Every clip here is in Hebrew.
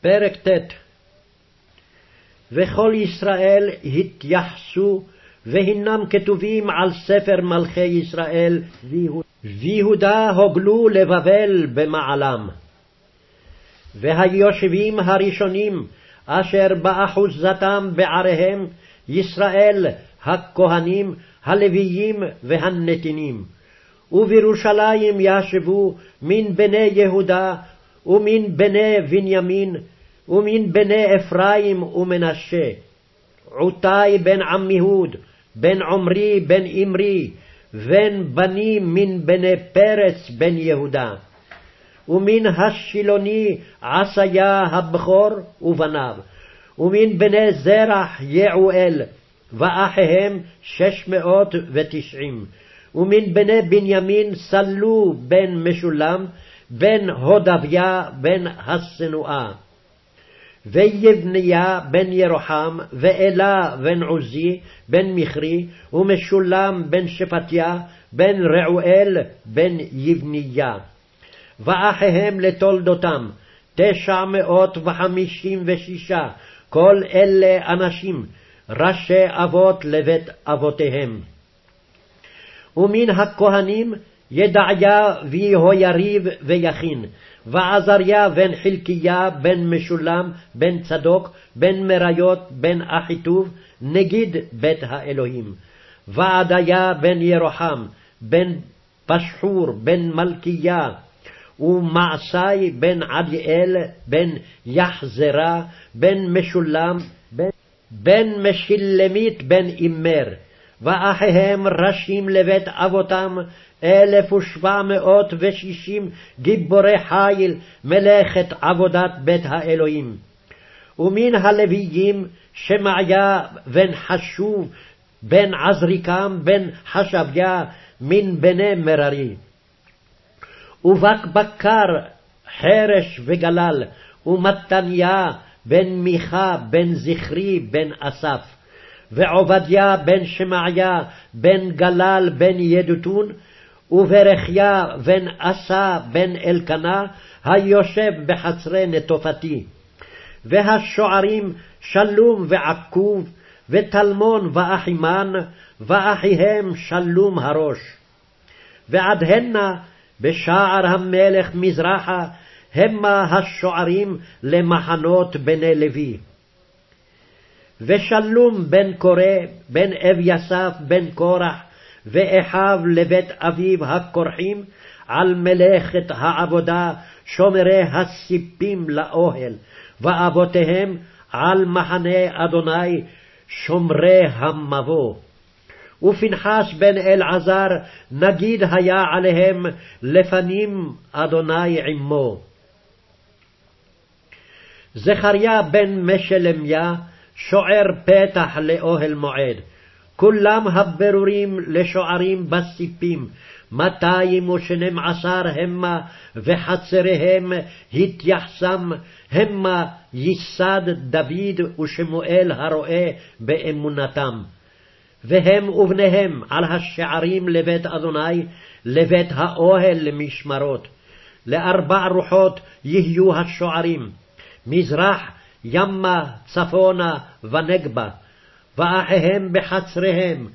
פרק ט' וכל ישראל התייחסו, והנם כתובים על ספר מלכי ישראל, ויהודה הוגלו לבבל במעלם. והיושבים הראשונים, אשר באחוזתם בעריהם, ישראל, הכהנים, הלוויים והנתינים. ובירושלים ישבו מן בני יהודה ומן בני בנימין, ומן בני אפרים ומנשה, עותי בן עמיהוד, בן עמרי בן אמרי, בן בנים מן בני פרץ בן יהודה. ומן השילוני עשיה הבכור ובניו, ומן בני זרח יעואל, ואחיהם שש מאות ותשעים. ומן בני בנימין סלו בן משולם, בן הודביה בן השנואה. ויבניה בן ירוחם, ואלה בן עוזי, בן מכרי, ומשולם בן שפטיה, בן רעואל, בן יבניה. ואחיהם לתולדותם, תשע מאות וחמישים ושישה, כל אלה אנשים, ראשי אבות לבית אבותיהם. ומן הכהנים ידעיה ויהויריב ויכין, ועזריה בן חלקיה בן משולם בן צדוק בן מריות בן אחיטוב נגיד בית האלוהים, ועדיה בן ירוחם בן פשחור בן מלכיה. ומעשי בן עדיאל בן יחזרה בן משולם בן, בן משילמית בן אימר ואחיהם ראשים לבית אבותם אלף ושבע מאות ושישים גיבורי חיל מלאכת עבודת בית האלוהים. ומן הלוויים שמעיה בן חשוב בן עזריקם בן חשביה מן בני מררי. ובקבקר חרש וגלל ומתניה בן מיכה בן זכרי בן אסף. ועובדיה בן שמעיה בן גלל בן ידותון, וברכיה בן עשה בן אלקנה, היושב בחצרי נטופתי. והשוערים שלום ועקוב, וטלמון ואחימן, ואחיהם שלום הראש. ועד הנה בשער המלך מזרחה, המה השוערים למחנות בני לוי. ושלום בן קורא, בן אביסף, בן קורח, ואחיו לבית אביו הכורחים, על מלאכת העבודה, שומרי הסיפים לאוהל, ואבותיהם על מחנה אדוני, שומרי המבוא. ופנחס בן אלעזר, נגיד היה עליהם, לפנים אדוני עמו. זכריה בן משלמיה, שוער פתח לאוהל מועד. כולם הברורים לשוערים בסיפים, מאתיים ושנים עשר המה, וחצריהם התייחסם, המה ייסד דוד ושמואל הרועה באמונתם. והם ובניהם על השערים לבית אדוני, לבית האוהל למשמרות. לארבע רוחות יהיו השוערים, מזרח ימה, צפונה ונגבה, ואחיהם בחצריהם,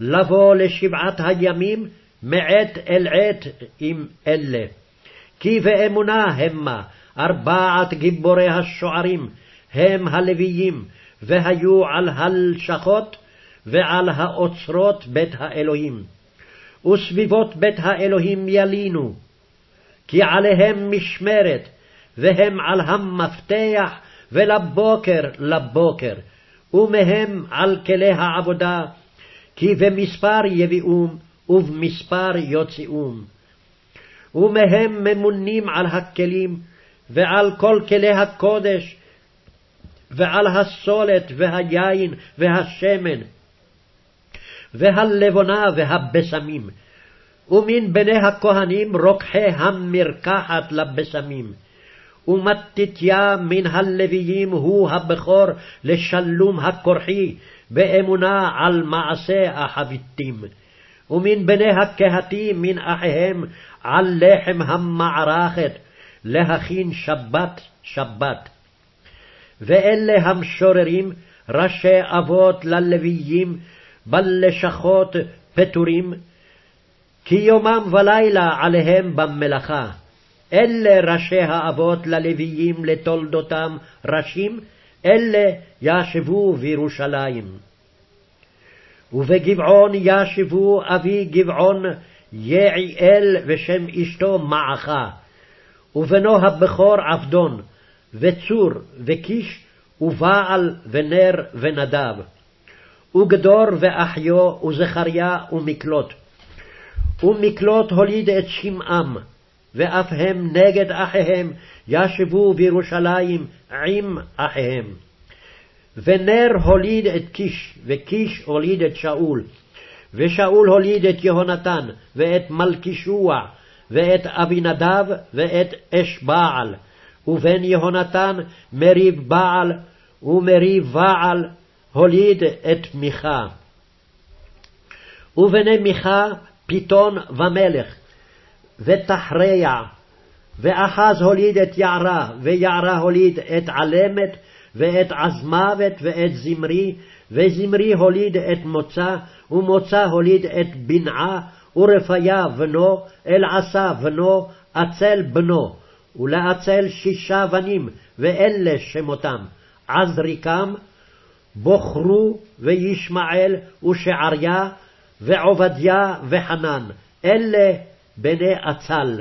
לבוא לשבעת הימים מעת אל עת עם אלה. כי באמונה המה ארבעת גיבורי השוערים, הם הלוויים, והיו על הלשכות ועל האוצרות בית האלוהים. וסביבות בית האלוהים ילינו, כי עליהם משמרת, והם על המפתח ולבוקר לבוקר, ומהם על כלי העבודה, כי במספר יביאום ובמספר יוציאום. ומהם ממונים על הכלים, ועל כל כלי הקודש, ועל הסולת והיין והשמן, והלבונה והבשמים, ומן בני הכהנים רוקחי המרקחת לבשמים. ומתתיה מן הלוויים הוא הבכור לשלום הכורחי, באמונה על מעשה החביתים. ומן בני הקהתי מן אחיהם על לחם המערכת, להכין שבת שבת. ואלה המשוררים, ראשי אבות ללוויים, בלשכות פטורים, כי יומם ולילה עליהם במלאכה. אלה ראשי האבות ללוויים לתולדותם ראשים, אלה ישבו בירושלים. ובגבעון ישבו אבי גבעון יעיאל ושם אשתו מעכה, ובנו הבכור עבדון, וצור וקיש, ובעל ונר ונדב, וגדור ואחיו, וזכריה ומקלוט. ומקלוט הוליד את שמעם, ואף הם נגד אחיהם ישבו בירושלים עם אחיהם. ונר הוליד את קיש, וקיש הוליד את שאול. ושאול הוליד את יהונתן, ואת מלכישוע, ואת אבינדב, ואת אש בעל. ובן יהונתן מריב בעל, ומריב בעל הוליד את מיכה. ובני מיכה פיתון ומלך, ותחריה, ואחז הוליד את יערה, ויערה הוליד את עלמת, ואת עזמוות, ואת זמרי, וזמרי הוליד את מוצא, ומוצא הוליד את בנעה, ורפיה בנו, אלעשה בנו, עצל בנו, ולעצל שישה בנים, ואלה שמותם, עזריקם, בוחרו וישמעאל ושעריה ועובדיה וחנן, אלה בני עצל.